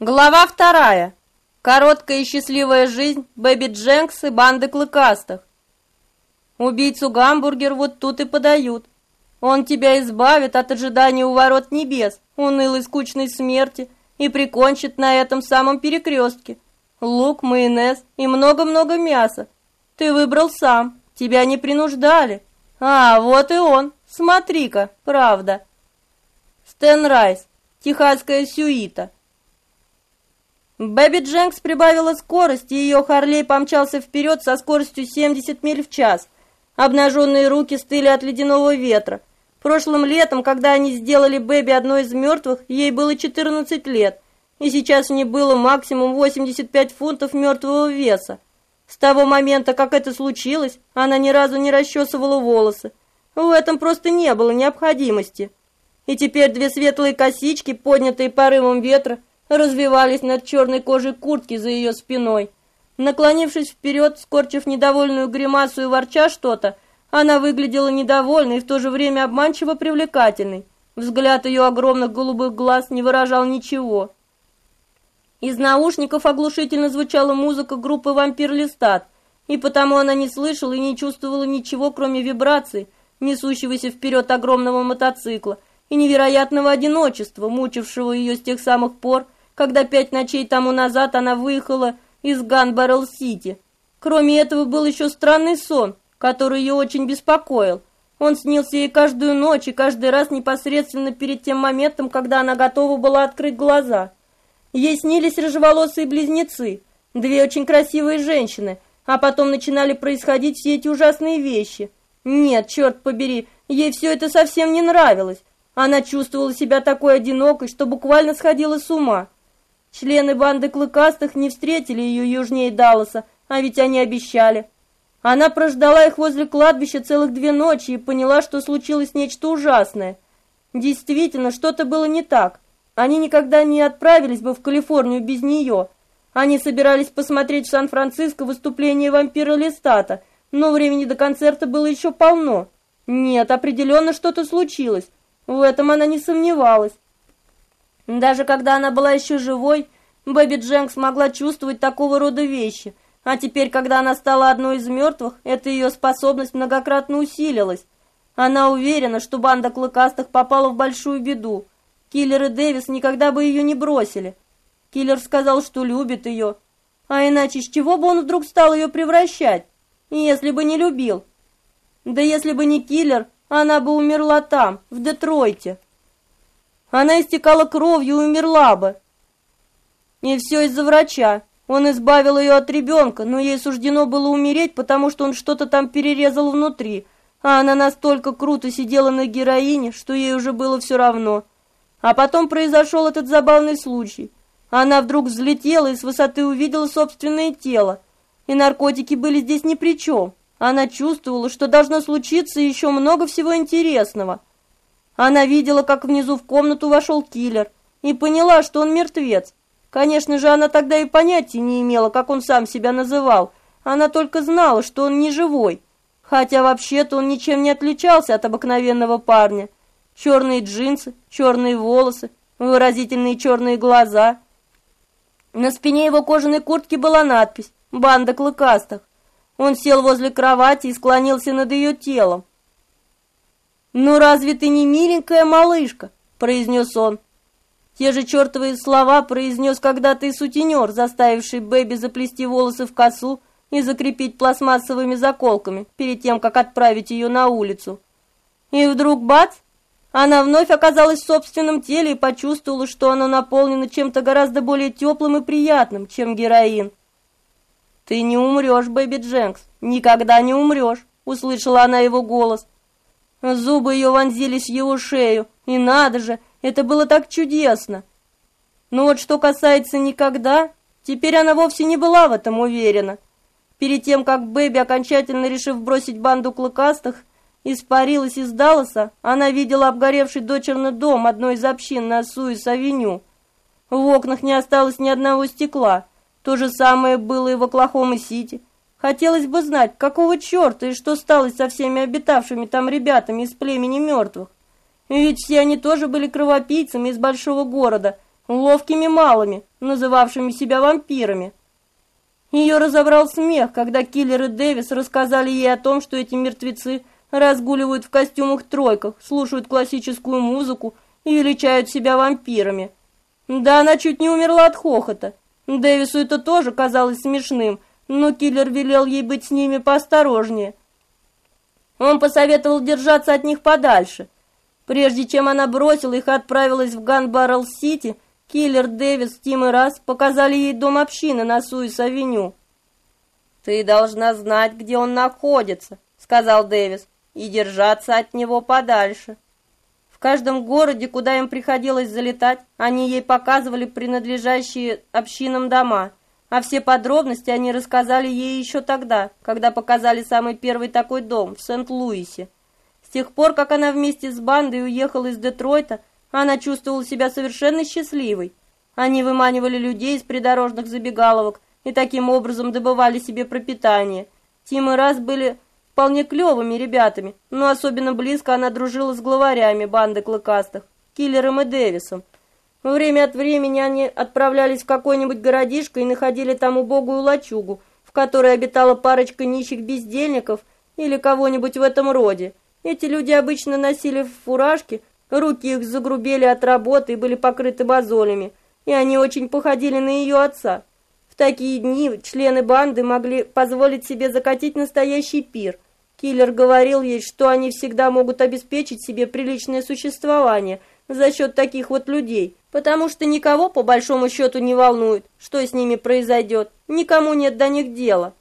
Глава вторая. Короткая и счастливая жизнь Бэби Дженкс и банды клыкастых. Убийцу гамбургер вот тут и подают. Он тебя избавит от ожидания у ворот небес, унылой скучной смерти, и прикончит на этом самом перекрестке. Лук, майонез и много-много мяса. Ты выбрал сам, тебя не принуждали. А, вот и он, смотри-ка, правда. Стэн Райс, техасская сюита. Бэби Дженкс прибавила скорость, и ее Харлей помчался вперед со скоростью 70 миль в час. Обнаженные руки стыли от ледяного ветра. Прошлым летом, когда они сделали Бэби одной из мертвых, ей было 14 лет, и сейчас у нее было максимум 85 фунтов мертвого веса. С того момента, как это случилось, она ни разу не расчесывала волосы. В этом просто не было необходимости. И теперь две светлые косички, поднятые порывом ветра, развивались над черной кожей куртки за ее спиной. Наклонившись вперед, скорчив недовольную гримасу и ворча что-то, она выглядела недовольной и в то же время обманчиво привлекательной. Взгляд ее огромных голубых глаз не выражал ничего. Из наушников оглушительно звучала музыка группы «Вампир Листат», и потому она не слышала и не чувствовала ничего, кроме вибраций, несущегося вперед огромного мотоцикла, и невероятного одиночества, мучившего ее с тех самых пор, когда пять ночей тому назад она выехала из Ганбаррел-Сити. Кроме этого был еще странный сон, который ее очень беспокоил. Он снился ей каждую ночь и каждый раз непосредственно перед тем моментом, когда она готова была открыть глаза. Ей снились рыжеволосые близнецы, две очень красивые женщины, а потом начинали происходить все эти ужасные вещи. Нет, черт побери, ей все это совсем не нравилось. Она чувствовала себя такой одинокой, что буквально сходила с ума. Члены банды клыкастых не встретили ее южнее Далласа, а ведь они обещали. Она прождала их возле кладбища целых две ночи и поняла, что случилось нечто ужасное. Действительно, что-то было не так. Они никогда не отправились бы в Калифорнию без нее. Они собирались посмотреть в Сан-Франциско выступление вампира Листата, но времени до концерта было еще полно. Нет, определенно что-то случилось. В этом она не сомневалась. Даже когда она была еще живой, Бэби Дженкс могла чувствовать такого рода вещи, а теперь, когда она стала одной из мертвых, эта ее способность многократно усилилась. Она уверена, что банда клыкастых попала в большую беду. Киллер и Дэвис никогда бы ее не бросили. Киллер сказал, что любит ее. А иначе с чего бы он вдруг стал ее превращать, если бы не любил? Да если бы не киллер, она бы умерла там, в Детройте она истекала кровью и умерла бы. И все из-за врача. Он избавил ее от ребенка, но ей суждено было умереть, потому что он что-то там перерезал внутри, а она настолько круто сидела на героине, что ей уже было все равно. А потом произошел этот забавный случай. Она вдруг взлетела и с высоты увидела собственное тело. И наркотики были здесь ни при чем. Она чувствовала, что должно случиться еще много всего интересного – она видела, как внизу в комнату вошел киллер, и поняла, что он мертвец. Конечно же, она тогда и понятия не имела, как он сам себя называл. Она только знала, что он не живой. Хотя вообще-то он ничем не отличался от обыкновенного парня. Черные джинсы, черные волосы, выразительные черные глаза. На спине его кожаной куртки была надпись «Банда клыкастых». Он сел возле кровати и склонился над ее телом. «Ну разве ты не миленькая малышка?» – произнес он. Те же чертовые слова произнес когда-то и сутенер, заставивший Бэби заплести волосы в косу и закрепить пластмассовыми заколками перед тем, как отправить ее на улицу. И вдруг бац! Она вновь оказалась в собственном теле и почувствовала, что оно наполнено чем-то гораздо более теплым и приятным, чем героин. «Ты не умрешь, Бэби Дженкс, никогда не умрешь», — услышала она его голос. Зубы ее вонзились в его шею, и надо же, это было так чудесно. Но вот что касается никогда, теперь она вовсе не была в этом уверена. Перед тем, как Бэби, окончательно решив бросить банду клыкастых, испарилась из Далласа, она видела обгоревший дочерный дом одной из общин на Суис-авеню. В окнах не осталось ни одного стекла. То же самое было и в Оклахома-Сити. Хотелось бы знать, какого черта и что стало со всеми обитавшими там ребятами из племени мертвых. Ведь все они тоже были кровопийцами из большого города, ловкими малыми, называвшими себя вампирами. Ее разобрал смех, когда киллер и Дэвис рассказали ей о том, что эти мертвецы разгуливают в костюмах-тройках, слушают классическую музыку и величают себя вампирами. Да, она чуть не умерла от хохота. Дэвису это тоже казалось смешным, но киллер велел ей быть с ними поосторожнее. Он посоветовал держаться от них подальше. Прежде чем она бросила их и отправилась в Ганбаррелл-Сити, киллер Дэвис, Тим и Раз показали ей дом общины на Суис-авеню. «Ты должна знать, где он находится», — сказал Дэвис, — «и держаться от него подальше». В каждом городе, куда им приходилось залетать, они ей показывали принадлежащие общинам дома, а все подробности они рассказали ей еще тогда, когда показали самый первый такой дом в Сент-Луисе. С тех пор, как она вместе с бандой уехала из Детройта, она чувствовала себя совершенно счастливой. Они выманивали людей из придорожных забегаловок и таким образом добывали себе пропитание. Тим и Раз были вполне клевыми ребятами, но особенно близко она дружила с главарями банды клыкастых, Киллером и Дэвисом. Время от времени они отправлялись в какой-нибудь городишко и находили там убогую лачугу, в которой обитала парочка нищих бездельников или кого-нибудь в этом роде. Эти люди обычно носили фуражки, руки их загрубели от работы и были покрыты мозолями, и они очень походили на ее отца. В такие дни члены банды могли позволить себе закатить настоящий пир, Киллер говорил ей, что они всегда могут обеспечить себе приличное существование за счет таких вот людей, потому что никого по большому счету не волнует, что с ними произойдет, никому нет до них дела.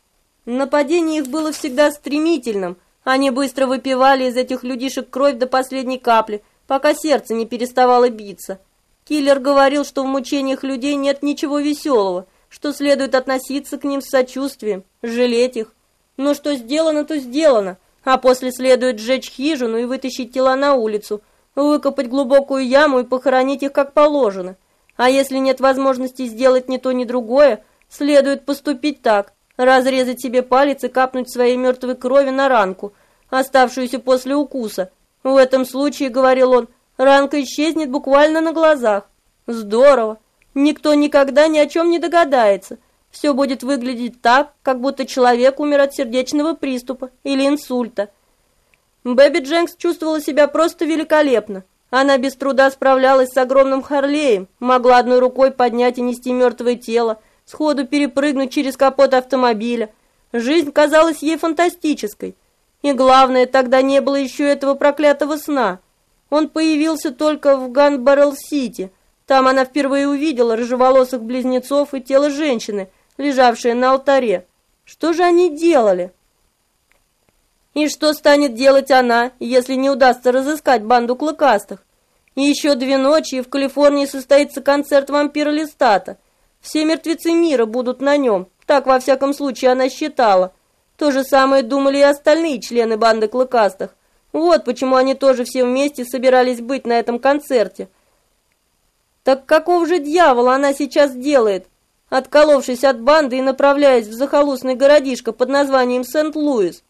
Нападение их было всегда стремительным, они быстро выпивали из этих людишек кровь до последней капли, пока сердце не переставало биться. Киллер говорил, что в мучениях людей нет ничего веселого, что следует относиться к ним с сочувствием, жалеть их, но что сделано, то сделано, а после следует сжечь хижину и вытащить тела на улицу, выкопать глубокую яму и похоронить их как положено. А если нет возможности сделать ни то, ни другое, следует поступить так, разрезать себе палец и капнуть своей мертвой крови на ранку, оставшуюся после укуса. В этом случае, говорил он, ранка исчезнет буквально на глазах. Здорово. Никто никогда ни о чем не догадается, все будет выглядеть так, как будто человек умер от сердечного приступа или инсульта. Бэби Дженкс чувствовала себя просто великолепно. Она без труда справлялась с огромным Харлеем, могла одной рукой поднять и нести мертвое тело, сходу перепрыгнуть через капот автомобиля. Жизнь казалась ей фантастической. И главное, тогда не было еще этого проклятого сна. Он появился только в Ганбаррелл-Сити. Там она впервые увидела рыжеволосых близнецов и тело женщины – лежавшие на алтаре. Что же они делали? И что станет делать она, если не удастся разыскать банду клыкастых? И еще две ночи, и в Калифорнии состоится концерт вампира Листата. Все мертвецы мира будут на нем, так во всяком случае она считала. То же самое думали и остальные члены банды клыкастых. Вот почему они тоже все вместе собирались быть на этом концерте. Так какого же дьявола она сейчас делает? отколовшись от банды и направляясь в захолустный городишко под названием Сент-Луис.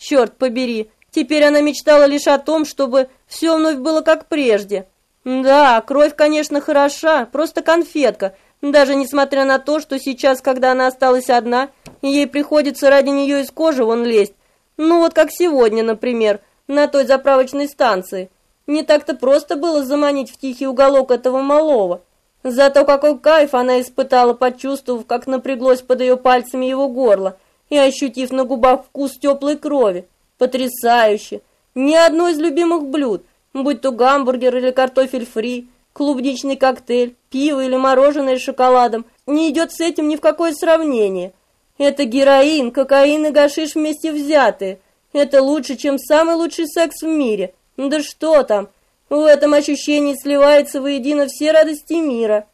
Черт побери, теперь она мечтала лишь о том, чтобы все вновь было как прежде. Да, кровь, конечно, хороша, просто конфетка, даже несмотря на то, что сейчас, когда она осталась одна, ей приходится ради нее из кожи вон лезть. Ну вот как сегодня, например, на той заправочной станции. Не так-то просто было заманить в тихий уголок этого малого. Зато какой кайф она испытала, почувствовав, как напряглось под ее пальцами его горло и ощутив на губах вкус теплой крови. Потрясающе! Ни одно из любимых блюд, будь то гамбургер или картофель фри, клубничный коктейль, пиво или мороженое с шоколадом, не идет с этим ни в какое сравнение. Это героин, кокаин и гашиш вместе взятые. Это лучше, чем самый лучший секс в мире. Да что там! В этом ощущении сливается воедино все радости мира.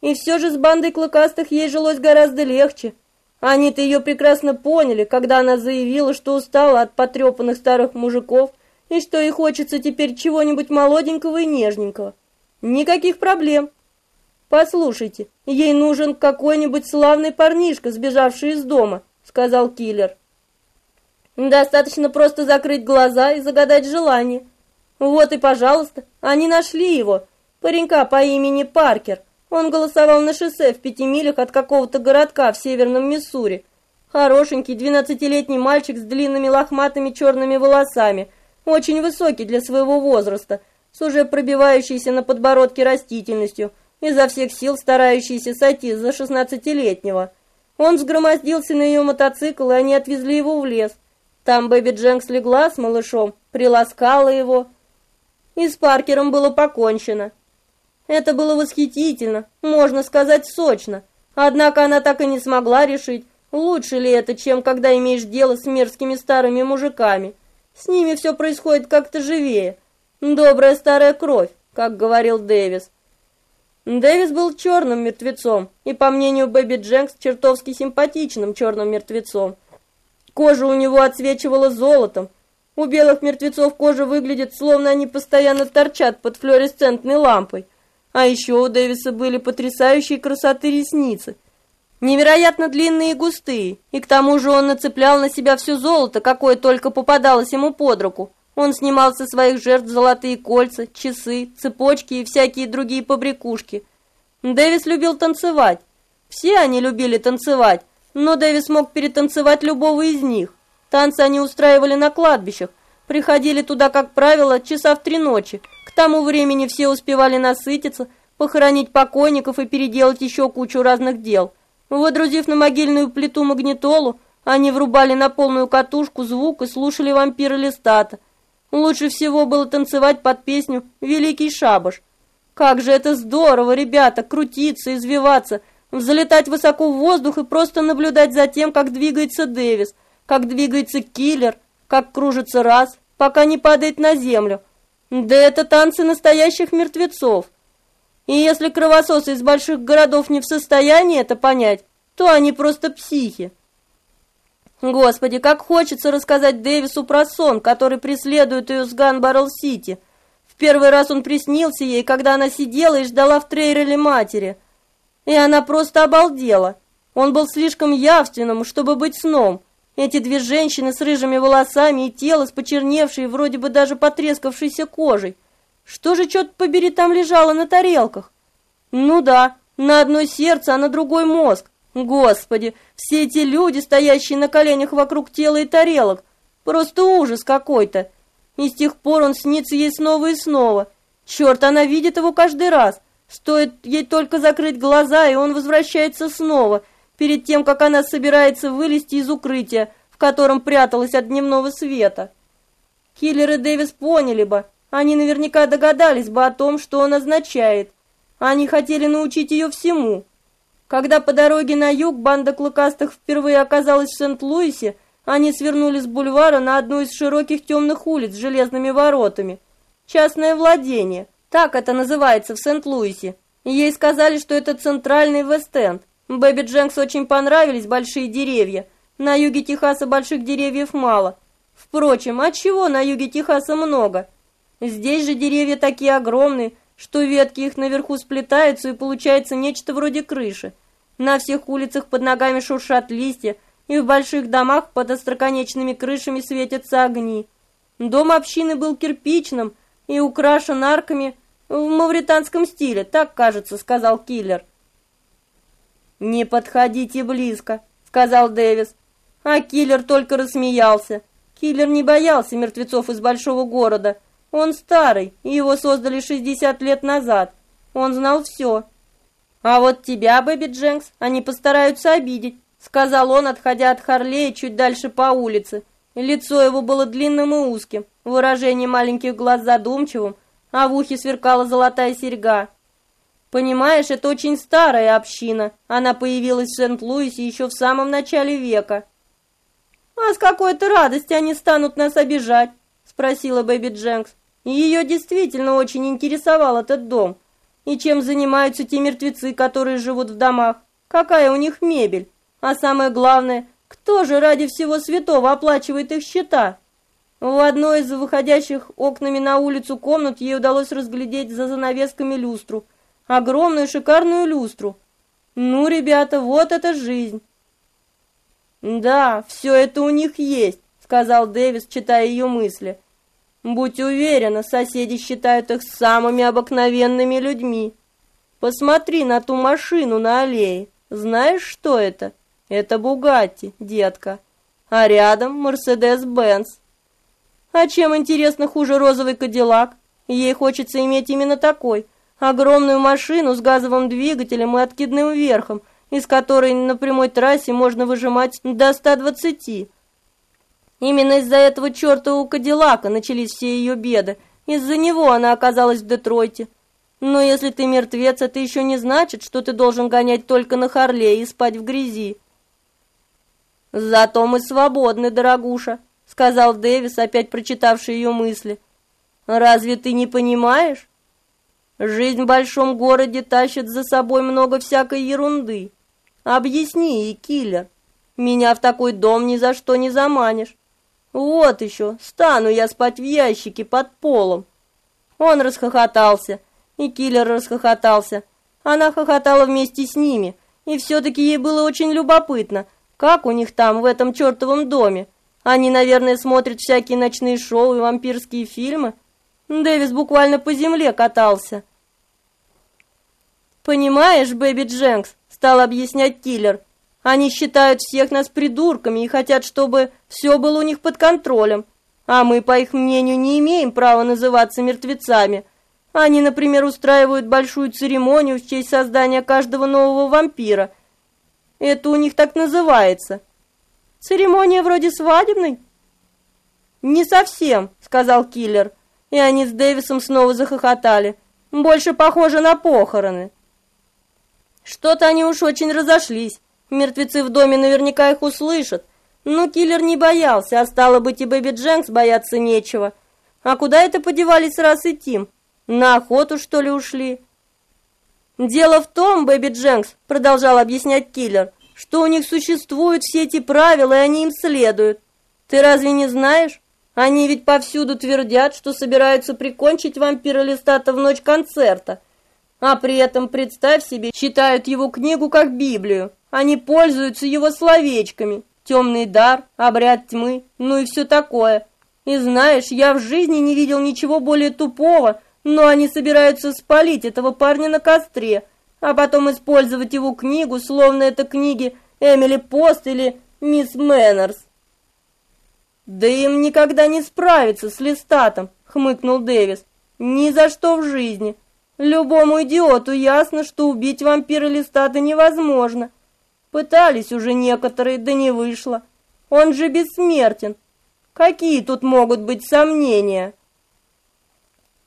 И все же с бандой клыкастых ей жилось гораздо легче. Они-то ее прекрасно поняли, когда она заявила, что устала от потрепанных старых мужиков и что ей хочется теперь чего-нибудь молоденького и нежненького. Никаких проблем. Послушайте, ей нужен какой-нибудь славный парнишка, сбежавший из дома, сказал киллер. Достаточно просто закрыть глаза и загадать желание. Вот и пожалуйста, они нашли его. Паренька по имени Паркер. Он голосовал на шоссе в пяти милях от какого-то городка в северном Миссури. Хорошенький двенадцатилетний мальчик с длинными лохматыми черными волосами, очень высокий для своего возраста, с уже пробивающейся на подбородке растительностью, изо всех сил старающийся сойти за шестнадцатилетнего. Он взгромоздился на ее мотоцикл, и они отвезли его в лес. Там Бэби Дженкс легла с малышом, приласкала его. И с Паркером было покончено. Это было восхитительно, можно сказать, сочно. Однако она так и не смогла решить, лучше ли это, чем когда имеешь дело с мерзкими старыми мужиками. С ними все происходит как-то живее. Добрая старая кровь, как говорил Дэвис. Дэвис был черным мертвецом, и, по мнению Бэби Дженкс, чертовски симпатичным черным мертвецом. Кожа у него отсвечивала золотом. У белых мертвецов кожа выглядит, словно они постоянно торчат под флуоресцентной лампой. А еще у Дэвиса были потрясающие красоты ресницы. Невероятно длинные и густые, и к тому же он нацеплял на себя все золото, какое только попадалось ему под руку. Он снимал со своих жертв золотые кольца, часы, цепочки и всякие другие побрякушки. Дэвис любил танцевать. Все они любили танцевать, но Дэвис мог перетанцевать любого из них. Танцы они устраивали на кладбищах, приходили туда, как правило, часа в три ночи. Тому времени все успевали насытиться, похоронить покойников и переделать еще кучу разных дел. Водрузив на могильную плиту магнитолу, они врубали на полную катушку звук и слушали вампира Листата. Лучше всего было танцевать под песню «Великий шабаш». Как же это здорово, ребята, крутиться, извиваться, взлетать высоко в воздух и просто наблюдать за тем, как двигается Дэвис, как двигается киллер, как кружится Расс, пока не падает на землю. Да это танцы настоящих мертвецов. И если кровососы из больших городов не в состоянии это понять, то они просто психи. Господи, как хочется рассказать Дэвису про сон, который преследует ее с Ганбаррел-Сити. В первый раз он приснился ей, когда она сидела и ждала в трейлере матери – и она просто обалдела. Он был слишком явственным, чтобы быть сном. Эти две женщины с рыжими волосами и тело с почерневшей, вроде бы даже потрескавшейся кожей. Что же, черт побери, там лежало на тарелках? Ну да, на одной сердце, а на другой мозг. Господи, все эти люди, стоящие на коленях вокруг тела и тарелок. Просто ужас какой-то. И с тех пор он снится ей снова и снова. Черт, она видит его каждый раз. Стоит ей только закрыть глаза, и он возвращается снова, перед тем, как она собирается вылезти из укрытия, в котором пряталась от дневного света. Киллер и Дэвис поняли бы, они наверняка догадались бы о том, что он означает. Они хотели научить ее всему. Когда по дороге на юг банда клыкастых впервые оказалась в Сент-Луисе, они свернули с бульвара на одну из широких темных улиц с железными воротами. Частное владение – так это называется в Сент-Луисе. Ей сказали, что это центральный Вест-Энд. Бэби Дженкс очень понравились большие деревья. На юге Техаса больших деревьев мало. Впрочем, от чего на юге Техаса много? Здесь же деревья такие огромные, что ветки их наверху сплетаются и получается нечто вроде крыши. На всех улицах под ногами шуршат листья, и в больших домах под остроконечными крышами светятся огни. Дом общины был кирпичным и украшен арками в мавританском стиле, так, кажется, сказал киллер. «Не подходите близко», — сказал Дэвис. А киллер только рассмеялся. Киллер не боялся мертвецов из большого города. Он старый, и его создали 60 лет назад. Он знал все. «А вот тебя, Бэби Дженкс, они постараются обидеть», — сказал он, отходя от Харлея чуть дальше по улице. Лицо его было длинным и узким, выражение маленьких глаз задумчивым, а в ухе сверкала золотая серьга. Понимаешь, это очень старая община. Она появилась в Сент-Луисе еще в самом начале века. А с какой-то радости они станут нас обижать? спросила Бэби Дженкс. Ее действительно очень интересовал этот дом. И чем занимаются те мертвецы, которые живут в домах? Какая у них мебель? А самое главное, кто же ради всего святого оплачивает их счета? В одной из выходящих окнами на улицу комнат ей удалось разглядеть за занавесками люстру. Огромную шикарную люстру. Ну, ребята, вот это жизнь. Да, все это у них есть, сказал Дэвис, читая ее мысли. Будь уверена, соседи считают их самыми обыкновенными людьми. Посмотри на ту машину на аллее. Знаешь, что это? Это Бугатти, детка. А рядом Мерседес-Бенц. А чем, интересно, хуже розовый Кадиллак? Ей хочется иметь именно такой. Огромную машину с газовым двигателем и откидным верхом, из которой на прямой трассе можно выжимать до 120. Именно из-за этого чертового Кадиллака начались все ее беды. Из-за него она оказалась в Детройте. Но если ты мертвец, это еще не значит, что ты должен гонять только на Харле и спать в грязи. «Зато мы свободны, дорогуша», — сказал Дэвис, опять прочитавший ее мысли. «Разве ты не понимаешь? Жизнь в большом городе тащит за собой много всякой ерунды. Объясни ей, киллер. Меня в такой дом ни за что не заманишь. Вот еще, стану я спать в ящике под полом. Он расхохотался, и киллер расхохотался. Она хохотала вместе с ними, и все-таки ей было очень любопытно, как у них там, в этом чертовом доме. Они, наверное, смотрят всякие ночные шоу и вампирские фильмы. Дэвис буквально по земле катался. «Понимаешь, Бэби Дженкс», — стал объяснять киллер, они считают всех нас придурками и хотят, чтобы все было у них под контролем. А мы, по их мнению, не имеем права называться мертвецами. Они, например, устраивают большую церемонию в честь создания каждого нового вампира. Это у них так называется. Церемония вроде свадебной? Не совсем, сказал киллер. И они с Дэвисом снова захохотали. Больше похоже на похороны. Что-то они уж очень разошлись. Мертвецы в доме наверняка их услышат. Но киллер не боялся, а стало быть и Бэби Дженкс бояться нечего. А куда это подевались Расс и Тим? На охоту, что ли, ушли? Дело в том, Бэби Дженкс, продолжал объяснять киллер, что у них существуют все эти правила, и они им следуют. Ты разве не знаешь? Они ведь повсюду твердят, что собираются прикончить вампира Лестата в ночь концерта. А при этом, представь себе, читают его книгу как Библию. Они пользуются его словечками. Темный дар, обряд тьмы, ну и все такое. И знаешь, я в жизни не видел ничего более тупого, но они собираются спалить этого парня на костре, а потом использовать его книгу, словно это книги Эмили Пост или Мисс Мэннерс. «Да им никогда не справиться с листатом», — хмыкнул Дэвис. «Ни за что в жизни. Любому идиоту ясно, что убить вампира листата невозможно. Пытались уже некоторые, да не вышло. Он же бессмертен. Какие тут могут быть сомнения?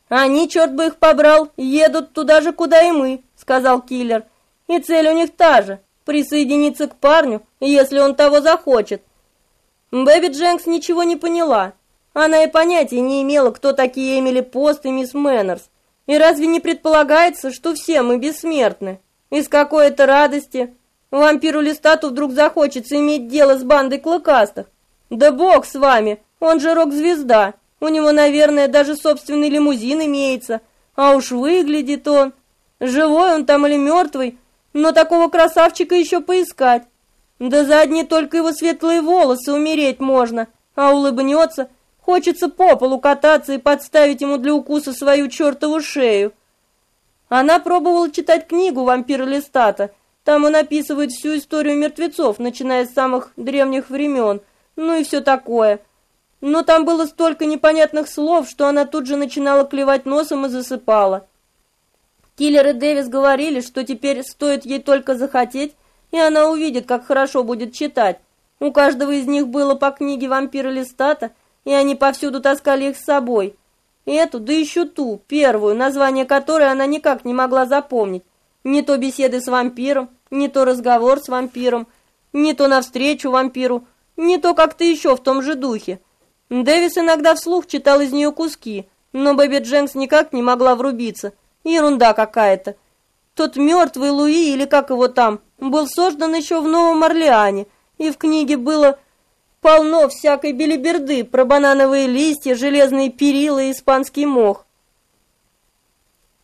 Они, черт бы их побрал, едут туда же, куда и мы, сказал киллер. И цель у них та же — присоединиться к парню, если он того захочет. Бэби Дженкс ничего не поняла. Она и понятия не имела, кто такие Эмили Пост и мисс Мэннерс. И разве не предполагается, что все мы бессмертны? Из какой-то радости Вампиру Листату вдруг захочется иметь дело с бандой клыкастых. Да бог с вами, он же рок-звезда. У него, наверное, даже собственный лимузин имеется. А уж выглядит он. Живой он там или мертвый, но такого красавчика еще поискать. Да за одни только его светлые волосы умереть можно, а улыбнется, хочется по полу кататься и подставить ему для укуса свою чертову шею. Она пробовала читать книгу «Вампира Листата», там он описывает всю историю мертвецов, начиная с самых древних времен, ну и все такое. Но там было столько непонятных слов, что она тут же начинала клевать носом и засыпала. Киллер и Дэвис говорили, что теперь стоит ей только захотеть, и она увидит, как хорошо будет читать. У каждого из них было по книге «Вампира Листата», и они повсюду таскали их с собой. Эту, да еще ту, первую, название которой она никак не могла запомнить. Не то беседы с вампиром, не то разговор с вампиром, не то навстречу вампиру, не то как-то еще в том же духе. Дэвис иногда вслух читал из нее куски, но Бэби Дженкс никак не могла врубиться. Ерунда какая-то. Тот мертвый Луи, или как его там, был создан еще в Новом Орлеане, и в книге было полно всякой белиберды про банановые листья, железные перила и испанский мох.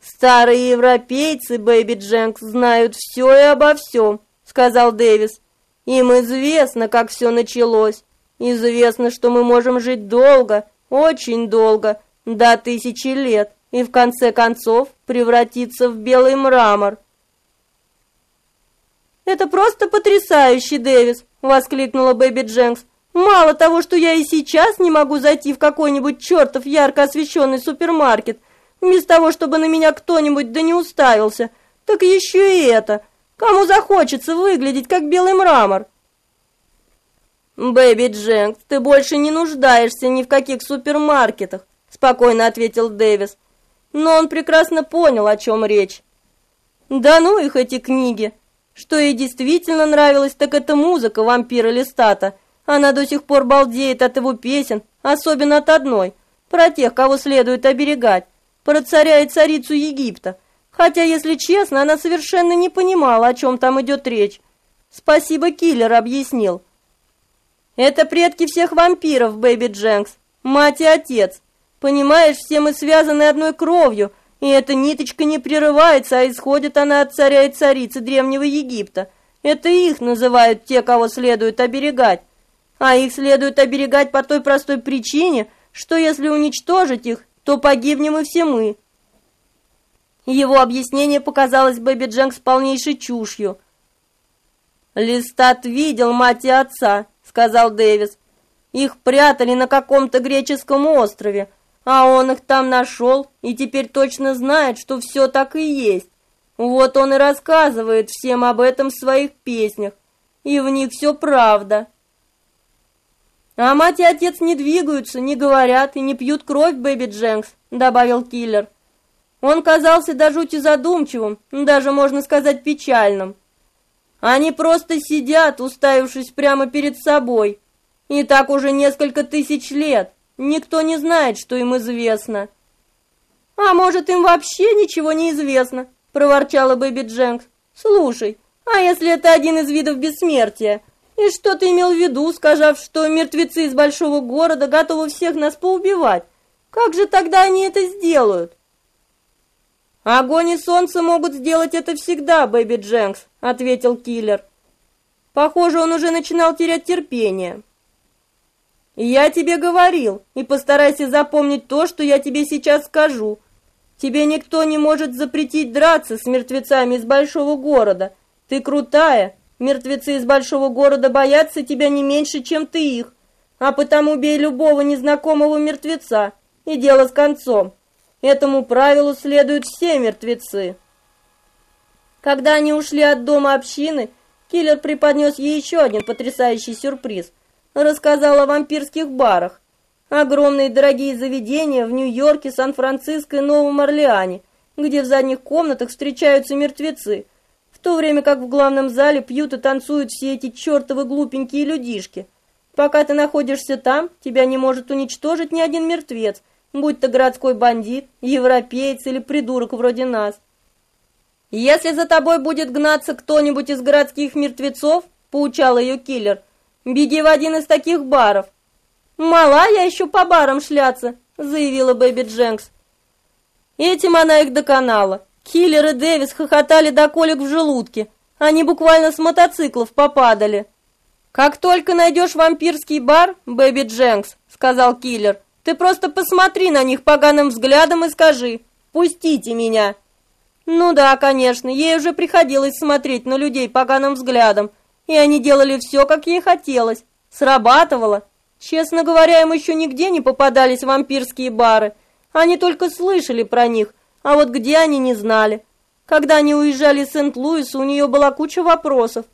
«Старые европейцы, Бэби Дженкс, знают все и обо всем», — сказал Дэвис. «Им известно, как все началось. Известно, что мы можем жить долго, очень долго, до тысячи лет, и в конце концов превратиться в белый мрамор. «Это просто потрясающе, Дэвис!» — воскликнула Бэби Дженкс. «Мало того, что я и сейчас не могу зайти в какой-нибудь чертов ярко освещенный супермаркет, вместо того, чтобы на меня кто-нибудь да не уставился, так еще и это. Кому захочется выглядеть как белый мрамор?» «Бэби Дженкс, ты больше не нуждаешься ни в каких супермаркетах», спокойно ответил Дэвис. Но он прекрасно понял, о чем речь. «Да ну их эти книги!» Что ей действительно нравилось, так это музыка вампира Листата. Она до сих пор балдеет от его песен, особенно от одной, про тех, кого следует оберегать, про царя и царицу Египта. Хотя, если честно, она совершенно не понимала, о чем там идет речь. Спасибо, киллер объяснил. Это предки всех вампиров, Бэби Дженкс, мать и отец. Понимаешь, все мы связаны одной кровью, и эта ниточка не прерывается, а исходит она от царя и царицы Древнего Египта. Это их называют те, кого следует оберегать. А их следует оберегать по той простой причине, что если уничтожить их, то погибнем и все мы. Его объяснение показалось Бэби Дженкс полнейшей чушью. «Листат видел мать и отца», — сказал Дэвис. «Их прятали на каком-то греческом острове, а он их там нашел и теперь точно знает, что все так и есть. Вот он и рассказывает всем об этом в своих песнях, и в них все правда. А мать и отец не двигаются, не говорят и не пьют кровь, Бэби Дженкс, добавил киллер. Он казался до жути задумчивым, даже, можно сказать, печальным. Они просто сидят, уставившись прямо перед собой, и так уже несколько тысяч лет. Никто не знает, что им известно. А может, им вообще ничего не известно, проворчала Бэби Дженкс. Слушай, а если это один из видов бессмертия? И что ты имел в виду, сказав, что мертвецы из большого города готовы всех нас поубивать? Как же тогда они это сделают? Огонь и солнце могут сделать это всегда, Бэби Дженкс, ответил киллер. Похоже, он уже начинал терять терпение. Я тебе говорил, и постарайся запомнить то, что я тебе сейчас скажу. Тебе никто не может запретить драться с мертвецами из большого города. Ты крутая. Мертвецы из большого города боятся тебя не меньше, чем ты их. А потому бей любого незнакомого мертвеца, и дело с концом. Этому правилу следуют все мертвецы. Когда они ушли от дома общины, киллер преподнес ей еще один потрясающий сюрприз – рассказал о вампирских барах. Огромные дорогие заведения в Нью-Йорке, Сан-Франциско и Новом Орлеане, где в задних комнатах встречаются мертвецы, то время как в главном зале пьют и танцуют все эти чертовы глупенькие людишки. Пока ты находишься там, тебя не может уничтожить ни один мертвец, будь то городской бандит, европеец или придурок вроде нас. Если за тобой будет гнаться кто-нибудь из городских мертвецов, поучал ее киллер, Беги в один из таких баров. Мала я еще по барам шляться, заявила Бэби Дженкс. Этим она их доконала. Киллер и Дэвис хохотали до колик в желудке. Они буквально с мотоциклов попадали. «Как только найдешь вампирский бар, Бэби Дженкс», — сказал киллер, «ты просто посмотри на них поганым взглядом и скажи, пустите меня». Ну да, конечно, ей уже приходилось смотреть на людей поганым взглядом, и они делали все, как ей хотелось. Срабатывало. Честно говоря, им еще нигде не попадались вампирские бары. Они только слышали про них, а вот где они не знали. Когда они уезжали из Сент-Луиса, у нее была куча вопросов.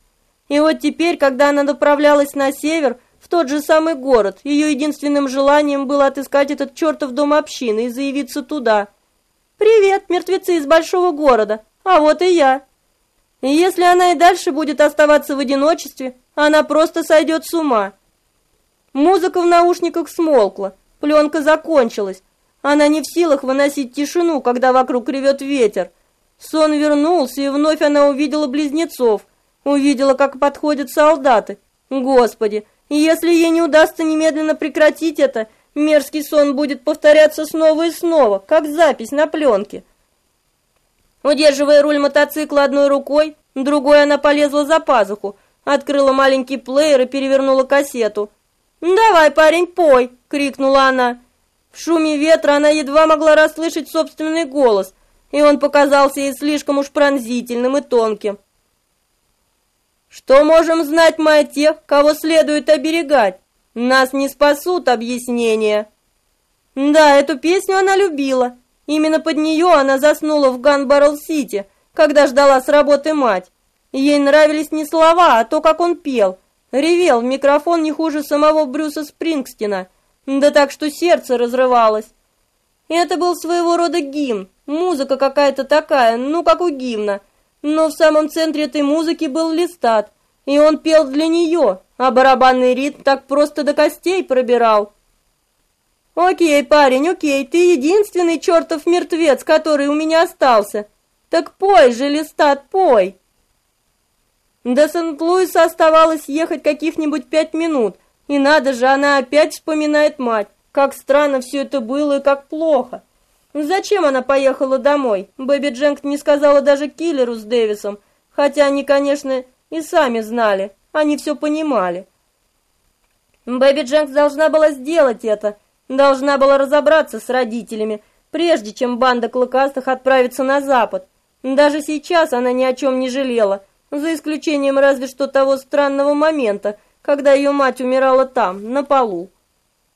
И вот теперь, когда она направлялась на север, в тот же самый город, ее единственным желанием было отыскать этот чертов дом общины и заявиться туда. «Привет, мертвецы из большого города, а вот и я». И если она и дальше будет оставаться в одиночестве, она просто сойдет с ума. Музыка в наушниках смолкла, пленка закончилась. Она не в силах выносить тишину, когда вокруг ревет ветер. Сон вернулся, и вновь она увидела близнецов. Увидела, как подходят солдаты. Господи, если ей не удастся немедленно прекратить это, мерзкий сон будет повторяться снова и снова, как запись на пленке. Удерживая руль мотоцикла одной рукой, другой она полезла за пазуху, открыла маленький плеер и перевернула кассету. «Давай, парень, пой!» — крикнула она. В шуме ветра она едва могла расслышать собственный голос, и он показался ей слишком уж пронзительным и тонким. Что можем знать мы о тех, кого следует оберегать? Нас не спасут объяснения. Да, эту песню она любила. Именно под нее она заснула в Ганбаррел-Сити, когда ждала с работы мать. Ей нравились не слова, а то, как он пел. Ревел в микрофон не хуже самого Брюса Спрингстина. Да так, что сердце разрывалось. Это был своего рода гимн, музыка какая-то такая, ну, как у гимна – но в самом центре этой музыки был Лестат, и он пел для нее, а барабанный ритм так просто до костей пробирал. «Окей, парень, окей, ты единственный чертов мертвец, который у меня остался. Так пой же, листат, пой!» До Сент-Луиса оставалось ехать каких-нибудь пять минут, и надо же, она опять вспоминает мать. Как странно все это было и как плохо. Зачем она поехала домой? Бэби Дженк не сказала даже киллеру с Дэвисом, хотя они, конечно, и сами знали, они все понимали. Бэби Дженкс должна была сделать это, должна была разобраться с родителями, прежде чем банда клыкастых отправится на запад. Даже сейчас она ни о чем не жалела, за исключением разве что того странного момента, когда ее мать умирала там, на полу.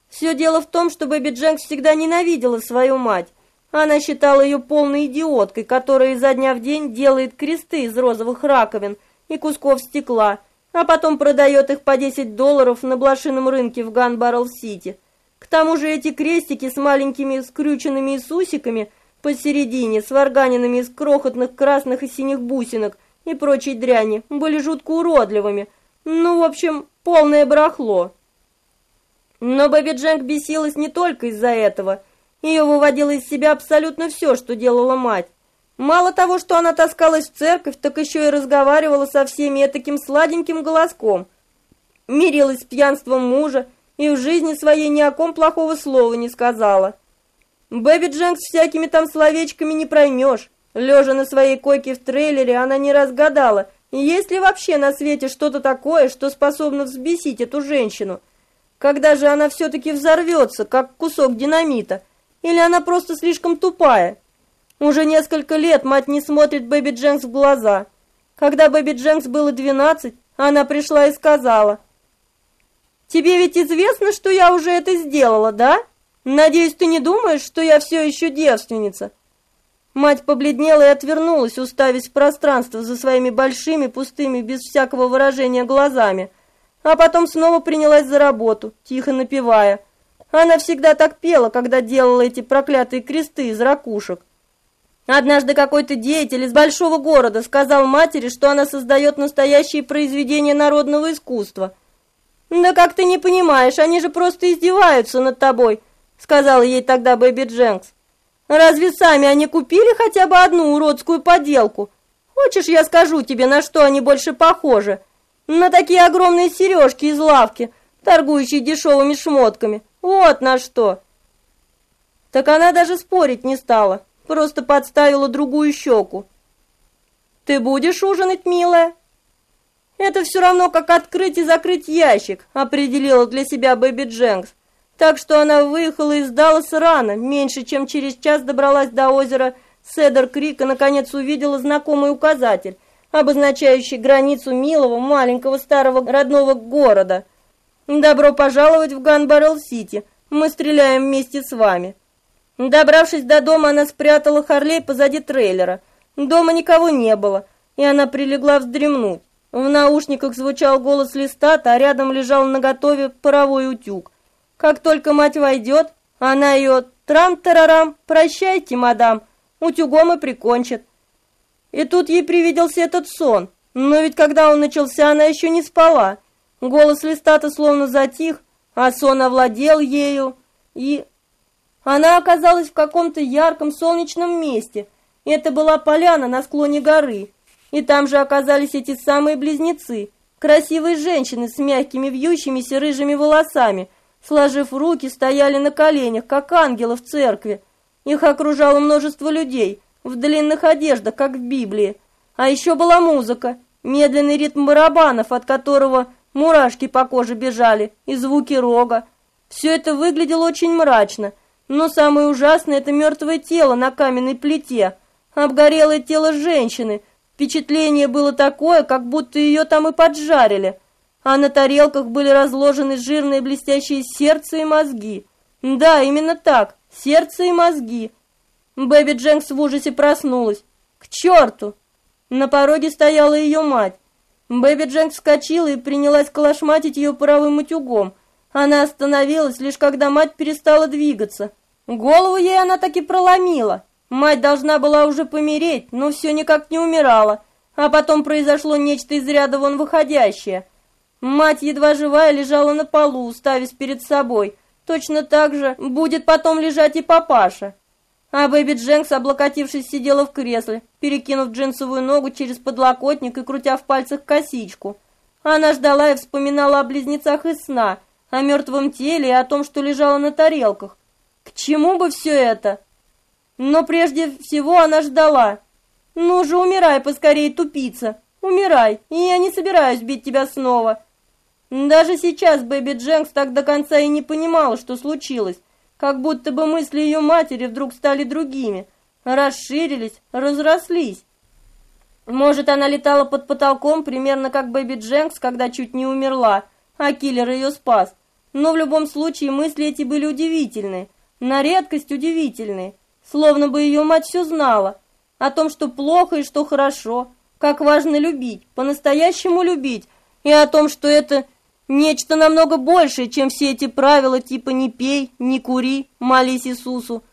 Все дело в том, что Бэби Дженкс всегда ненавидела свою мать, она считала ее полной идиоткой, которая изо дня в день делает кресты из розовых раковин и кусков стекла, а потом продает их по 10 долларов на блошином рынке в Ганбарл-Сити. К тому же эти крестики с маленькими скрюченными Иисусиками посередине, сварганенными из крохотных красных и синих бусинок и прочей дряни, были жутко уродливыми. Ну, в общем, полное барахло. Но Бэби Дженк бесилась не только из-за этого – ее выводило из себя абсолютно все, что делала мать. Мало того, что она таскалась в церковь, так еще и разговаривала со всеми таким сладеньким голоском. Мирилась с пьянством мужа и в жизни своей ни о ком плохого слова не сказала. Бэби Дженкс всякими там словечками не проймешь. Лежа на своей койке в трейлере, она не разгадала, есть ли вообще на свете что-то такое, что способно взбесить эту женщину. Когда же она все-таки взорвется, как кусок динамита – или она просто слишком тупая? Уже несколько лет мать не смотрит Бэби Дженкс в глаза. Когда Бэби Дженкс было 12, она пришла и сказала, «Тебе ведь известно, что я уже это сделала, да? Надеюсь, ты не думаешь, что я все еще девственница?» Мать побледнела и отвернулась, уставясь в пространство за своими большими, пустыми, без всякого выражения глазами, а потом снова принялась за работу, тихо напевая – она всегда так пела, когда делала эти проклятые кресты из ракушек. Однажды какой-то деятель из большого города сказал матери, что она создает настоящие произведения народного искусства. «Да как ты не понимаешь, они же просто издеваются над тобой», сказала ей тогда Бэби Дженкс. «Разве сами они купили хотя бы одну уродскую поделку? Хочешь, я скажу тебе, на что они больше похожи? На такие огромные сережки из лавки, торгующие дешевыми шмотками. Вот на что. Так она даже спорить не стала, просто подставила другую щеку. Ты будешь ужинать, милая? Это все равно, как открыть и закрыть ящик, определила для себя Бэби Дженкс. Так что она выехала из Далласа рано, меньше чем через час добралась до озера Седер-Крик и, наконец, увидела знакомый указатель, обозначающий границу милого маленького старого родного города – «Добро пожаловать в Ганбаррелл-Сити. Мы стреляем вместе с вами». Добравшись до дома, она спрятала Харлей позади трейлера. Дома никого не было, и она прилегла вздремнуть. В наушниках звучал голос листата, а рядом лежал наготове паровой утюг. Как только мать войдет, она ее «трам-тарарам, прощайте, мадам, утюгом и прикончит». И тут ей привиделся этот сон, но ведь когда он начался, она еще не спала. Голос Листата словно затих, а сон овладел ею, и... Она оказалась в каком-то ярком солнечном месте. Это была поляна на склоне горы. И там же оказались эти самые близнецы, красивые женщины с мягкими вьющимися рыжими волосами, сложив руки, стояли на коленях, как ангелы в церкви. Их окружало множество людей, в длинных одеждах, как в Библии. А еще была музыка, медленный ритм барабанов, от которого Мурашки по коже бежали и звуки рога. Все это выглядело очень мрачно, Но самое ужасное – это мертвое тело на каменной плите, обгорелое тело женщины. Впечатление было такое, как будто ее там и поджарили. А на тарелках были разложены жирные блестящие сердце и мозги. Да, именно так, сердце и мозги. Бэби Дженкс в ужасе проснулась. К черту! На пороге стояла ее мать. Бэби Дженкс вскочила и принялась колошматить ее паровым утюгом. Она остановилась, лишь когда мать перестала двигаться. Голову ей она таки проломила. Мать должна была уже помереть, но все никак не умирала. А потом произошло нечто из ряда вон выходящее. Мать, едва живая, лежала на полу, уставясь перед собой. Точно так же будет потом лежать и папаша. А Бэби Дженкс, облокотившись, сидела в кресле, перекинув джинсовую ногу через подлокотник и крутя в пальцах косичку. Она ждала и вспоминала о близнецах из сна, о мертвом теле и о том, что лежало на тарелках. К чему бы все это? Но прежде всего она ждала. Ну же, умирай поскорей, тупица. Умирай, и я не собираюсь бить тебя снова. Даже сейчас Бэби Дженкс так до конца и не понимала, что случилось. Как будто бы мысли ее матери вдруг стали другими, расширились, разрослись. Может, она летала под потолком, примерно как Бэби Дженкс, когда чуть не умерла, а киллер ее спас. Но в любом случае мысли эти были удивительные на редкость удивительные, словно бы ее мать все знала, о том, что плохо и что хорошо, как важно любить, по-настоящему любить, и о том, что это нечто намного большее, чем все эти правила типа «не пей», «не кури», «молись Иисусу».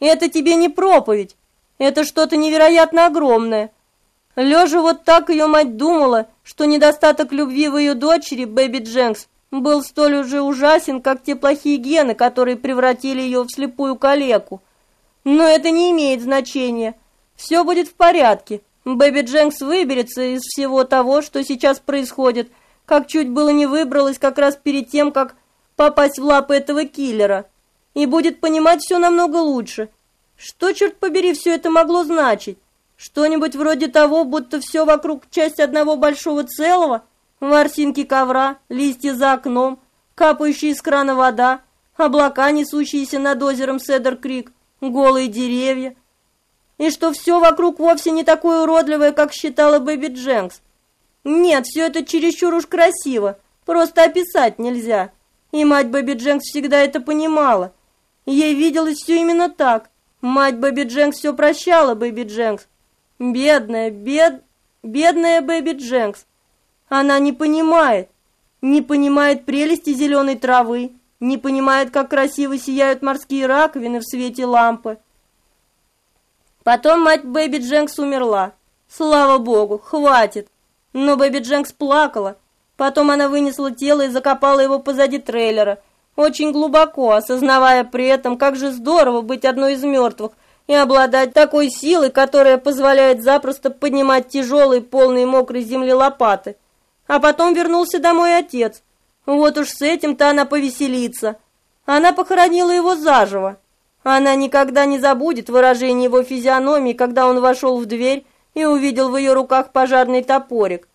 Это тебе не проповедь, это что-то невероятно огромное. Лежа вот так ее мать думала, что недостаток любви в ее дочери, Бэби Дженкс, был столь уже ужасен, как те плохие гены, которые превратили ее в слепую калеку. Но это не имеет значения. Все будет в порядке. Бэби Дженкс выберется из всего того, что сейчас происходит, как чуть было не выбралась как раз перед тем, как попасть в лапы этого киллера. И будет понимать все намного лучше. Что, черт побери, все это могло значить? Что-нибудь вроде того, будто все вокруг часть одного большого целого – ворсинки ковра, листья за окном, капающая из крана вода, облака, несущиеся над озером Седер-Крик, голые деревья. И что все вокруг вовсе не такое уродливое, как считала Бэби Дженкс. Нет, все это чересчур уж красиво, просто описать нельзя. И мать Бэби Дженкс всегда это понимала. Ей виделось все именно так. Мать Бэби Дженкс все прощала Бэби Дженкс. Бедная, бед... бедная Бэби Дженкс. Она не понимает, не понимает прелести зеленой травы, не понимает, как красиво сияют морские раковины в свете лампы. Потом мать Бэби Дженкс умерла. Слава богу, хватит. Но Бэби Дженкс плакала. Потом она вынесла тело и закопала его позади трейлера, очень глубоко, осознавая при этом, как же здорово быть одной из мертвых и обладать такой силой, которая позволяет запросто поднимать тяжелые, полные мокрой земли лопаты. А потом вернулся домой отец. Вот уж с этим-то она повеселится. Она похоронила его заживо. Она никогда не забудет выражение его физиономии, когда он вошел в дверь и увидел в ее руках пожарный топорик.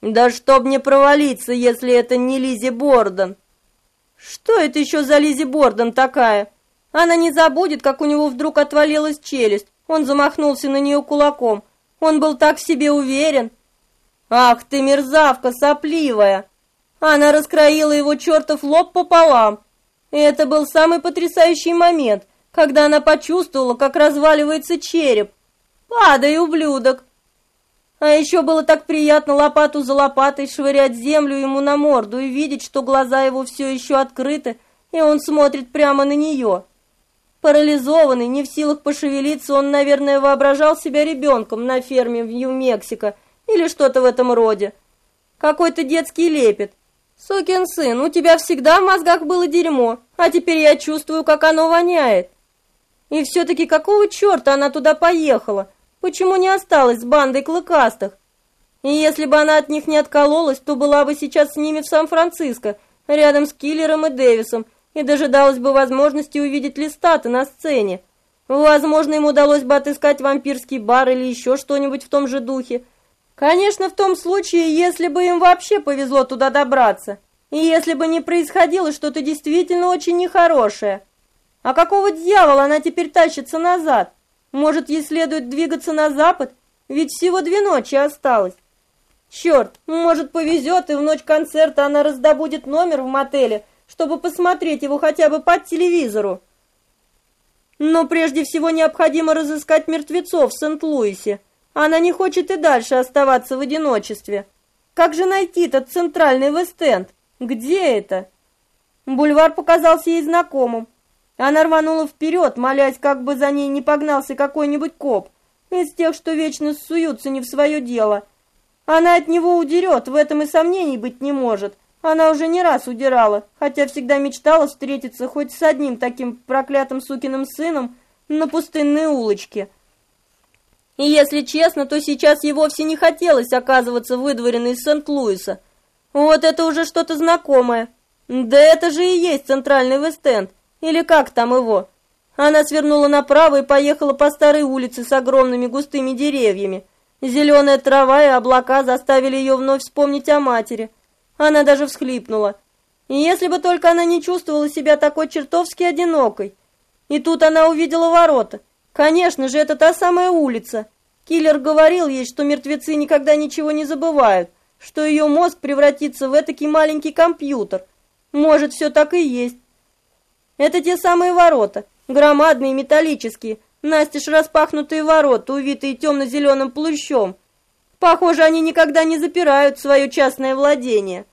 Да чтоб мне провалиться, если это не Лизи Борден. Что это еще за Лизи Борден такая? Она не забудет, как у него вдруг отвалилась челюсть. Он замахнулся на нее кулаком. Он был так в себе уверен. «Ах ты, мерзавка сопливая!» Она раскроила его чертов лоб пополам. И это был самый потрясающий момент, когда она почувствовала, как разваливается череп. «Падай, ублюдок!» А еще было так приятно лопату за лопатой швырять землю ему на морду и видеть, что глаза его все еще открыты, и он смотрит прямо на нее. Парализованный, не в силах пошевелиться, он, наверное, воображал себя ребенком на ферме в Нью-Мексико, или что-то в этом роде. Какой-то детский лепет. Сукин сын, у тебя всегда в мозгах было дерьмо, а теперь я чувствую, как оно воняет. И все-таки какого черта она туда поехала? Почему не осталась с бандой клыкастых? И если бы она от них не откололась, то была бы сейчас с ними в Сан-Франциско, рядом с Киллером и Дэвисом, и дожидалась бы возможности увидеть Листата на сцене. Возможно, им удалось бы отыскать вампирский бар или еще что-нибудь в том же духе, Конечно, в том случае, если бы им вообще повезло туда добраться, и если бы не происходило что-то действительно очень нехорошее. А какого дьявола она теперь тащится назад? Может, ей следует двигаться на запад? Ведь всего две ночи осталось. Черт, может, повезет, и в ночь концерта она раздобудет номер в мотеле, чтобы посмотреть его хотя бы по телевизору. Но прежде всего необходимо разыскать мертвецов в Сент-Луисе. Она не хочет и дальше оставаться в одиночестве. Как же найти этот центральный Вест-Энд? Где это? Бульвар показался ей знакомым. Она рванула вперед, молясь, как бы за ней не погнался какой-нибудь коп, из тех, что вечно суются не в свое дело. Она от него удерет, в этом и сомнений быть не может. Она уже не раз удирала, хотя всегда мечтала встретиться хоть с одним таким проклятым сукиным сыном на пустынной улочке. И если честно, то сейчас ей вовсе не хотелось оказываться выдворенной из Сент-Луиса. Вот это уже что-то знакомое. Да это же и есть центральный Вест-Энд, или как там его? Она свернула направо и поехала по старой улице с огромными густыми деревьями. Зеленая трава и облака заставили ее вновь вспомнить о матери. Она даже всхлипнула. И если бы только она не чувствовала себя такой чертовски одинокой. И тут она увидела ворота. Конечно же, это та самая улица. Киллер говорил ей, что мертвецы никогда ничего не забывают, что ее мозг превратится в этакий маленький компьютер. Может, все так и есть. Это те самые ворота, громадные металлические, настежь распахнутые ворота, увитые темно-зеленым плющом. Похоже, они никогда не запирают свое частное владение.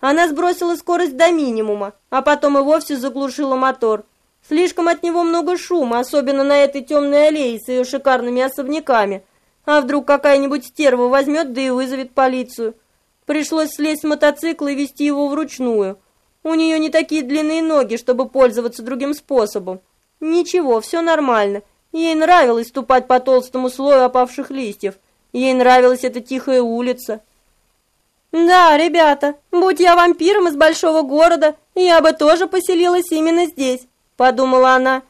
Она сбросила скорость до минимума, а потом и вовсе заглушила мотор. Слишком от него много шума, особенно на этой темной аллее с ее шикарными особняками. А вдруг какая-нибудь стерва возьмет, да и вызовет полицию. Пришлось слезть с мотоцикла и вести его вручную. У нее не такие длинные ноги, чтобы пользоваться другим способом. Ничего, все нормально. Ей нравилось ступать по толстому слою опавших листьев. Ей нравилась эта тихая улица. Да, ребята, будь я вампиром из большого города, я бы тоже поселилась именно здесь, подумала она.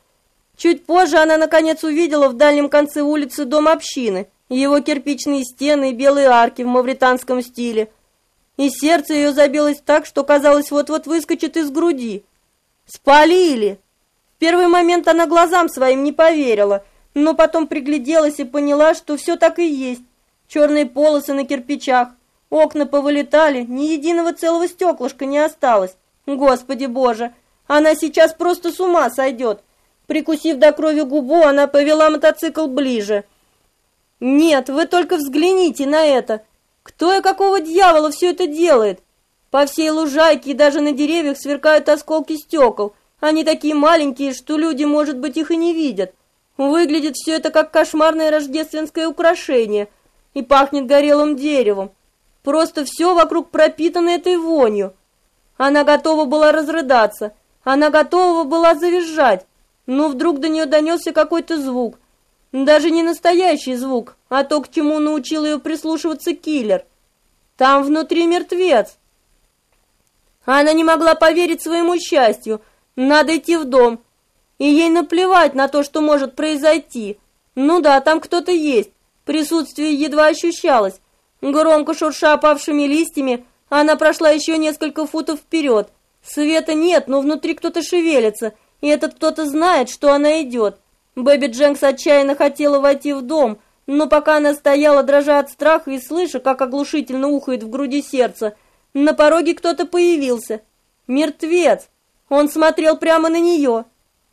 Чуть позже она наконец увидела в дальнем конце улицы дом общины, его кирпичные стены и белые арки в мавританском стиле – и сердце ее забилось так, что казалось вот-вот выскочит из груди. Спалили! В первый момент она глазам своим не поверила, но потом пригляделась и поняла, что все так и есть. Черные полосы на кирпичах, окна повылетали, ни единого целого стеклышка не осталось. Господи боже, она сейчас просто с ума сойдет. Прикусив до крови губу, она повела мотоцикл ближе. Нет, вы только взгляните на это. Кто и какого дьявола все это делает? По всей лужайке и даже на деревьях сверкают осколки стекол. Они такие маленькие, что люди, может быть, их и не видят. Выглядит все это как кошмарное рождественское украшение и пахнет горелым деревом. Просто все вокруг пропитано этой вонью. Она готова была разрыдаться, она готова была завизжать, но вдруг до нее донесся какой-то звук. Даже не настоящий звук, а то, к чему научил ее прислушиваться киллер. Там внутри мертвец. Она не могла поверить своему счастью. Надо идти в дом. И ей наплевать на то, что может произойти. Ну да, там кто-то есть. Присутствие едва ощущалось. Громко шурша опавшими листьями, она прошла еще несколько футов вперед. Света нет, но внутри кто-то шевелится, и этот кто-то знает, что она идет. Бэби Дженкс отчаянно хотела войти в дом, но пока она стояла, дрожа от страха и слыша, как оглушительно ухает в груди сердце, на пороге кто-то появился. Мертвец! Он смотрел прямо на нее.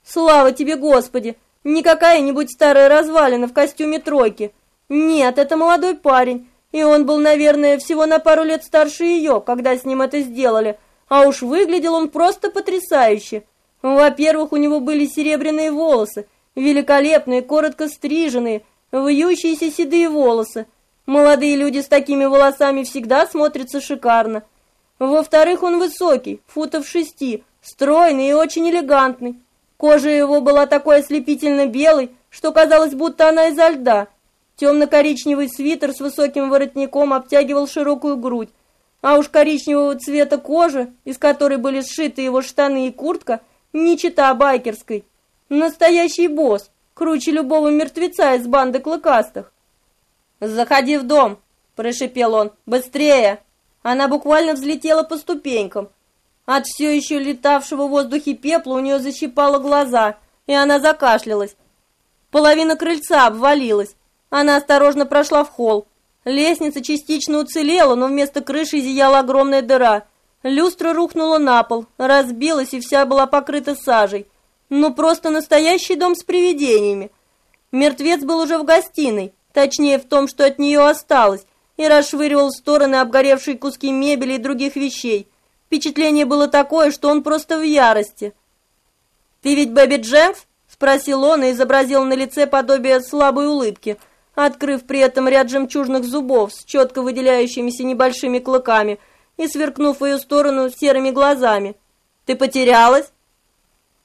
Слава тебе, Господи! Не какая-нибудь старая развалина в костюме тройки. Нет, это молодой парень, и он был, наверное, всего на пару лет старше ее, когда с ним это сделали, а уж выглядел он просто потрясающе. Во-первых, у него были серебряные волосы, великолепные, коротко стриженные, вьющиеся седые волосы. Молодые люди с такими волосами всегда смотрятся шикарно. Во-вторых, он высокий, футов шести, стройный и очень элегантный. Кожа его была такой ослепительно белой, что казалось, будто она изо льда. Темно-коричневый свитер с высоким воротником обтягивал широкую грудь, а уж коричневого цвета кожи, из которой были сшиты его штаны и куртка, не чита байкерской. Настоящий босс, круче любого мертвеца из банды клыкастых. «Заходи в дом!» – прошипел он. «Быстрее!» Она буквально взлетела по ступенькам. От все еще летавшего в воздухе пепла у нее защипало глаза, и она закашлялась. Половина крыльца обвалилась. Она осторожно прошла в холл. Лестница частично уцелела, но вместо крыши зияла огромная дыра. Люстра рухнула на пол, разбилась и вся была покрыта сажей. Ну, просто настоящий дом с привидениями. Мертвец был уже в гостиной, точнее в том, что от нее осталось, и расшвыривал в стороны обгоревшие куски мебели и других вещей. Впечатление было такое, что он просто в ярости. «Ты ведь Бэби Дженкс?» — спросил он и изобразил на лице подобие слабой улыбки, открыв при этом ряд жемчужных зубов с четко выделяющимися небольшими клыками и сверкнув в ее сторону серыми глазами. «Ты потерялась?»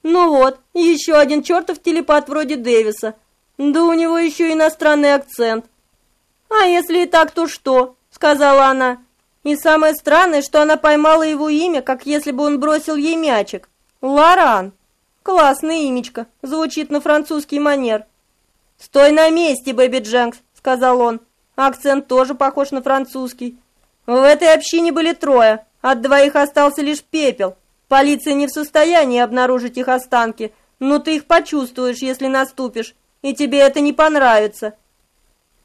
«Ну вот, еще один чертов телепат вроде Дэвиса. Да у него еще иностранный акцент». «А если и так, то что?» — сказала она. И самое странное, что она поймала его имя, как если бы он бросил ей мячик. Лоран. Классное имечко, звучит на французский манер. «Стой на месте, Бэби Дженкс», — сказал он. Акцент тоже похож на французский. В этой общине были трое, от двоих остался лишь пепел. Полиция не в состоянии обнаружить их останки, но ты их почувствуешь, если наступишь, и тебе это не понравится.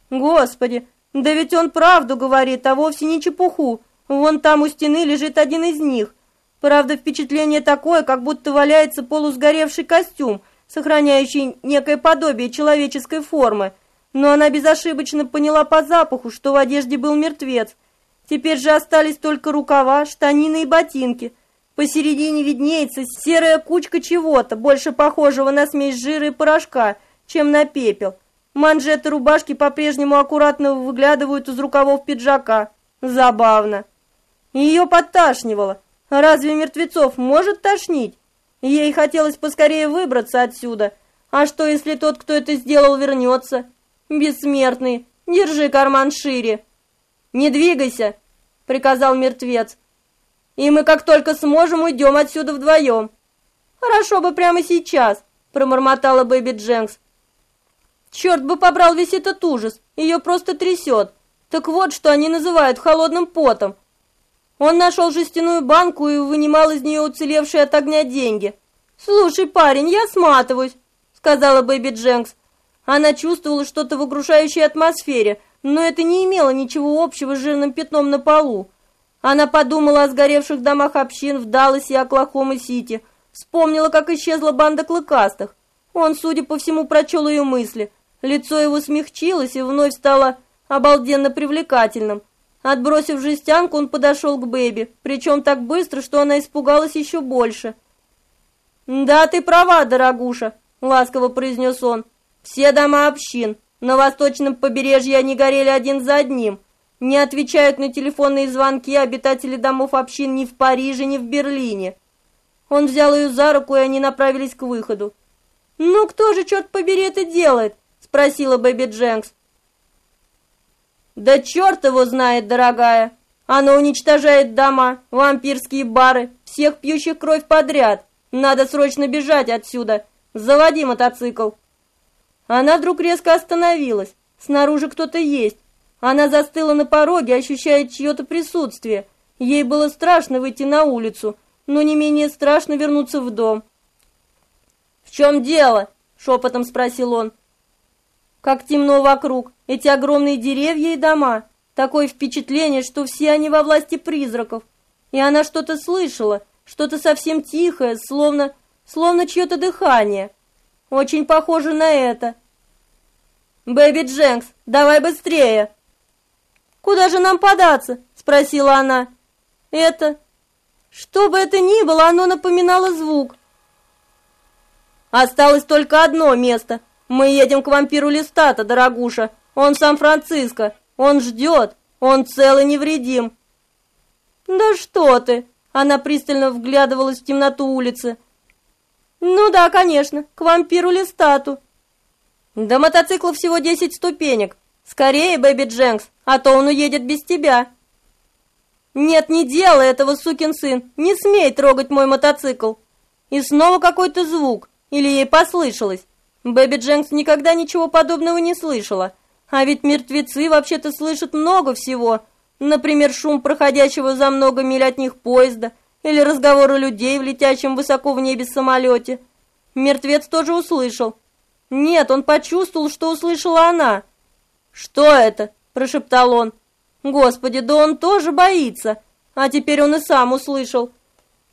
Господи, да ведь он правду говорит, а вовсе не чепуху. Вон там у стены лежит один из них. Правда, впечатление такое, как будто валяется полусгоревший костюм, сохраняющий некое подобие человеческой формы. Но она безошибочно поняла по запаху, что в одежде был мертвец. Теперь же остались только рукава, штанины и ботинки. Посередине виднеется серая кучка чего-то, больше похожего на смесь жира и порошка, чем на пепел. Манжеты рубашки по-прежнему аккуратно выглядывают из рукавов пиджака. Забавно. Ее подташнивало. Разве мертвецов может тошнить? Ей хотелось поскорее выбраться отсюда. А что, если тот, кто это сделал, вернется? Бессмертный, держи карман шире. Не двигайся, приказал мертвец. И мы как только сможем уйдем отсюда вдвоем. Хорошо бы прямо сейчас, промормотала Бэби Дженкс. Черт бы побрал весь этот ужас, ее просто трясет. Так вот, что они называют холодным потом. Он нашел жестяную банку и вынимал из нее уцелевшие от огня деньги. «Слушай, парень, я сматываюсь», — сказала Бэби Дженкс. Она чувствовала что-то в угрожающей атмосфере, но это не имело ничего общего с жирным пятном на полу. Она подумала о сгоревших домах общин в Далласе и Оклахома-Сити, вспомнила, как исчезла банда клыкастых. Он, судя по всему, прочел ее мысли. Лицо его смягчилось и вновь стало обалденно привлекательным. Отбросив жестянку, он подошел к Бэби, причем так быстро, что она испугалась еще больше. «Да, ты права, дорогуша», — ласково произнес он. «Все дома общин. На восточном побережье они горели один за одним. Не отвечают на телефонные звонки обитатели домов общин ни в Париже, ни в Берлине». Он взял ее за руку, и они направились к выходу. «Ну, кто же, черт побери, это делает?» спросила Бэби Дженкс. Да черт его знает, дорогая. Оно уничтожает дома, вампирские бары, всех пьющих кровь подряд. Надо срочно бежать отсюда. Заводи мотоцикл. Она вдруг резко остановилась. Снаружи кто-то есть. Она застыла на пороге, ощущая чье-то присутствие. Ей было страшно выйти на улицу, но не менее страшно вернуться в дом. «В чем дело?» — шепотом спросил он. Как темно вокруг, эти огромные деревья и дома. Такое впечатление, что все они во власти призраков. И она что-то слышала, что-то совсем тихое, словно, словно чье-то дыхание. Очень похоже на это. «Бэби Дженкс, давай быстрее!» «Куда же нам податься?» — спросила она. «Это...» Что бы это ни было, оно напоминало звук. Осталось только одно место, мы едем к вампиру Листата, дорогуша. Он в Сан-Франциско. Он ждет. Он цел и невредим. Да что ты? Она пристально вглядывалась в темноту улицы. Ну да, конечно, к вампиру Листату. До мотоцикла всего десять ступенек. Скорее, Бэби Дженкс, а то он уедет без тебя. Нет, не делай этого, сукин сын. Не смей трогать мой мотоцикл. И снова какой-то звук. Или ей послышалось. Бэби Дженкс никогда ничего подобного не слышала. А ведь мертвецы вообще-то слышат много всего. Например, шум проходящего за много миль от них поезда или разговоры людей в летящем высоко в небе самолете. Мертвец тоже услышал. Нет, он почувствовал, что услышала она. «Что это?» – прошептал он. «Господи, да он тоже боится!» А теперь он и сам услышал.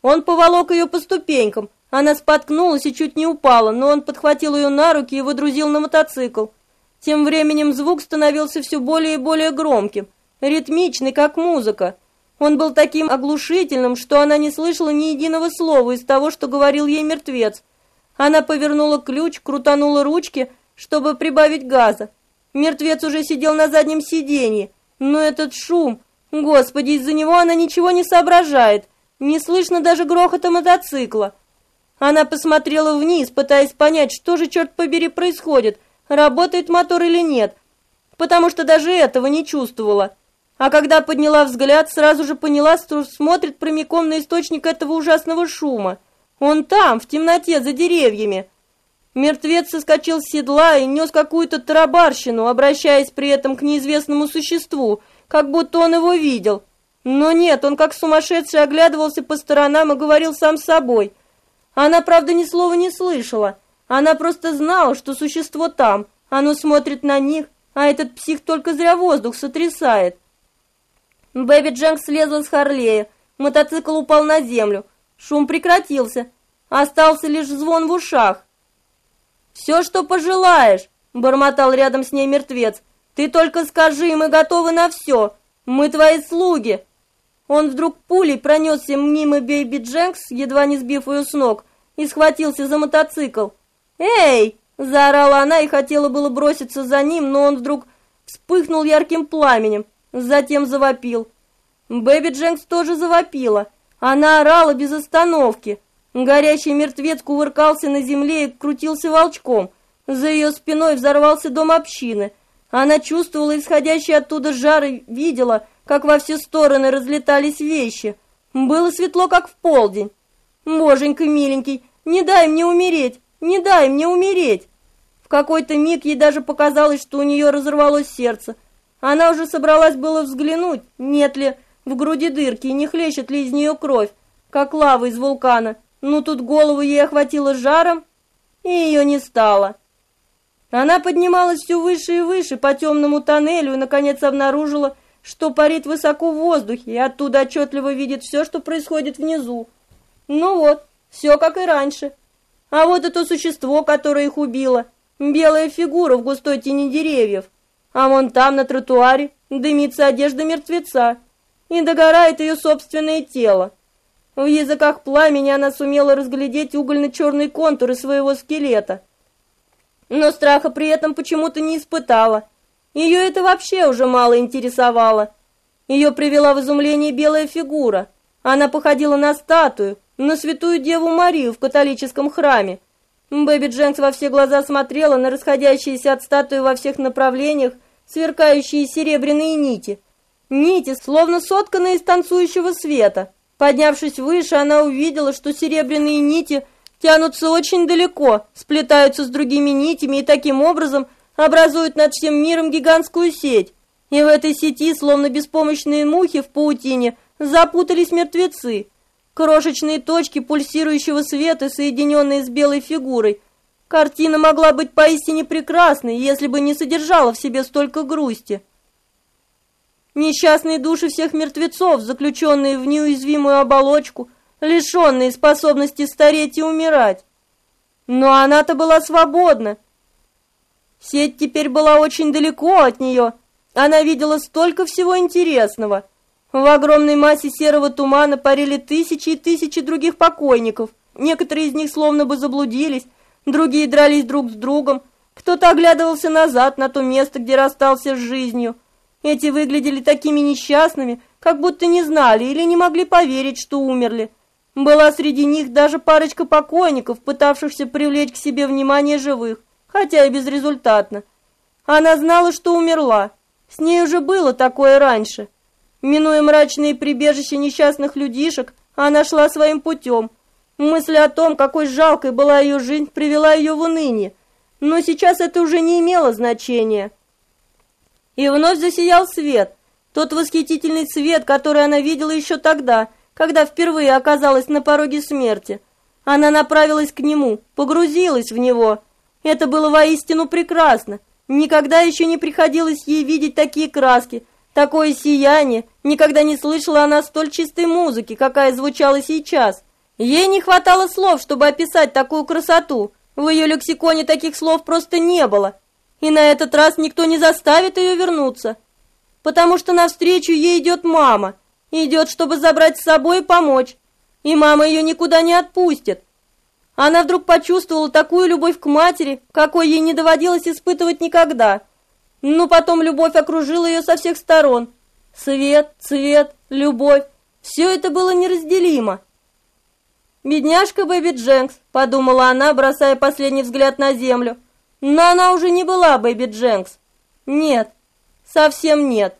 Он поволок ее по ступенькам. Она споткнулась и чуть не упала, но он подхватил ее на руки и выдрузил на мотоцикл. Тем временем звук становился все более и более громким, ритмичный, как музыка. Он был таким оглушительным, что она не слышала ни единого слова из того, что говорил ей мертвец. Она повернула ключ, крутанула ручки, чтобы прибавить газа. Мертвец уже сидел на заднем сиденье, но этот шум, господи, из-за него она ничего не соображает, не слышно даже грохота мотоцикла. Она посмотрела вниз, пытаясь понять, что же, черт побери, происходит, работает мотор или нет, потому что даже этого не чувствовала. А когда подняла взгляд, сразу же поняла, что смотрит прямиком на источник этого ужасного шума. Он там, в темноте, за деревьями. Мертвец соскочил с седла и нес какую-то тарабарщину, обращаясь при этом к неизвестному существу, как будто он его видел. Но нет, он как сумасшедший оглядывался по сторонам и говорил сам с собой. Она, правда, ни слова не слышала. Она просто знала, что существо там, оно смотрит на них, а этот псих только зря воздух сотрясает. Бэби Дженк слезла с Харлея, мотоцикл упал на землю, шум прекратился, остался лишь звон в ушах. «Все, что пожелаешь», — бормотал рядом с ней мертвец, «ты только скажи, мы готовы на все, мы твои слуги». Он вдруг пулей пронесся мимо Бэби Дженкс, едва не сбив ее с ног, и схватился за мотоцикл. «Эй!» – заорала она и хотела было броситься за ним, но он вдруг вспыхнул ярким пламенем, затем завопил. Бэби Дженкс тоже завопила. Она орала без остановки. Горящий мертвец кувыркался на земле и крутился волчком. За ее спиной взорвался дом общины. Она чувствовала исходящий оттуда жар и видела, как во все стороны разлетались вещи. Было светло, как в полдень. «Боженька миленький, не дай мне умереть! Не дай мне умереть!» В какой-то миг ей даже показалось, что у нее разорвалось сердце. Она уже собралась было взглянуть, нет ли в груди дырки и не хлещет ли из нее кровь, как лава из вулкана. Но тут голову ей охватило жаром, и ее не стало. Она поднималась все выше и выше по темному тоннелю и, наконец, обнаружила, что парит высоко в воздухе и оттуда отчетливо видит все, что происходит внизу. Ну вот, все как и раньше. А вот это существо, которое их убило, белая фигура в густой тени деревьев. А вон там, на тротуаре, дымится одежда мертвеца, и догорает ее собственное тело. В языках пламени она сумела разглядеть угольно-черные контуры своего скелета. Но страха при этом почему-то не испытала. Ее это вообще уже мало интересовало. Ее привела в изумление белая фигура. Она походила на статую, на святую Деву Марию в католическом храме. Бэби Дженкс во все глаза смотрела на расходящиеся от статуи во всех направлениях сверкающие серебряные нити. Нити, словно сотканные из танцующего света. Поднявшись выше, она увидела, что серебряные нити тянутся очень далеко, сплетаются с другими нитями и таким образом образуют над всем миром гигантскую сеть. И в этой сети, словно беспомощные мухи в паутине, запутались мертвецы. Крошечные точки пульсирующего света, соединенные с белой фигурой. Картина могла быть поистине прекрасной, если бы не содержала в себе столько грусти. Несчастные души всех мертвецов, заключенные в неуязвимую оболочку, лишенные способности стареть и умирать. Но она-то была свободна. Сеть теперь была очень далеко от нее. Она видела столько всего интересного – в огромной массе серого тумана парили тысячи и тысячи других покойников. Некоторые из них словно бы заблудились, другие дрались друг с другом. Кто-то оглядывался назад на то место, где расстался с жизнью. Эти выглядели такими несчастными, как будто не знали или не могли поверить, что умерли. Была среди них даже парочка покойников, пытавшихся привлечь к себе внимание живых, хотя и безрезультатно. Она знала, что умерла. С ней уже было такое раньше. Минуя мрачные прибежища несчастных людишек, она шла своим путем. Мысль о том, какой жалкой была ее жизнь, привела ее в уныние. Но сейчас это уже не имело значения. И вновь засиял свет. Тот восхитительный свет, который она видела еще тогда, когда впервые оказалась на пороге смерти. Она направилась к нему, погрузилась в него. Это было воистину прекрасно. Никогда еще не приходилось ей видеть такие краски, такое сияние. Никогда не слышала она столь чистой музыки, какая звучала сейчас. Ей не хватало слов, чтобы описать такую красоту. В ее лексиконе таких слов просто не было. И на этот раз никто не заставит ее вернуться. Потому что навстречу ей идет мама. Идет, чтобы забрать с собой и помочь. И мама ее никуда не отпустит. Она вдруг почувствовала такую любовь к матери, какой ей не доводилось испытывать никогда. Но потом любовь окружила ее со всех сторон. Свет, цвет, любовь – все это было неразделимо. «Бедняжка Бэби Дженкс», – подумала она, бросая последний взгляд на землю. Но она уже не была Бэби Дженкс. Нет, совсем нет.